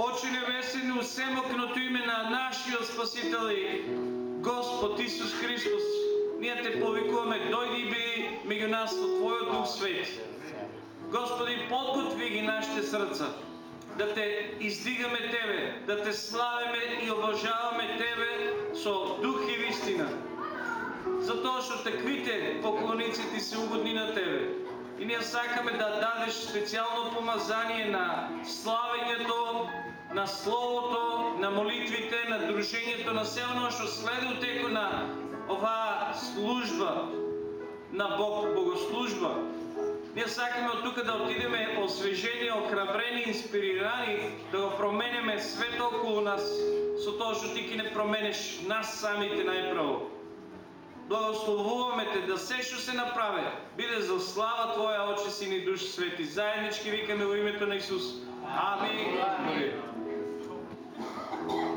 Очи небесни, у семокното име на нашиот Спасител и Господ Исус Христос, ние те повикуваме, дојди и биди меѓу нас со Твојот Дух Свет. Господи, подготви ги нашите срца, да те издигаме Тебе, да те славиме и обожаваме Тебе со дух и вистина. Затоа што таквите поклоници ти се угодни на Тебе. И ние сакаме да дадеш специјално помазание на славењето, на Словото, на молитвите, на дружењето, на се оно што следи у теку на оваа служба на Бог, богослужба. Ние сакаме од тука да отидеме освежени, охрабрени, инспирирани, да го променеме свето околу нас, со тоа што ти ки не променеш нас самите најправо. Благословуваме те да се што се направи биде за слава Твоја, Оче, Син и Душ Свети. Заеднички викаме во името на Исус. Амин. Thank you.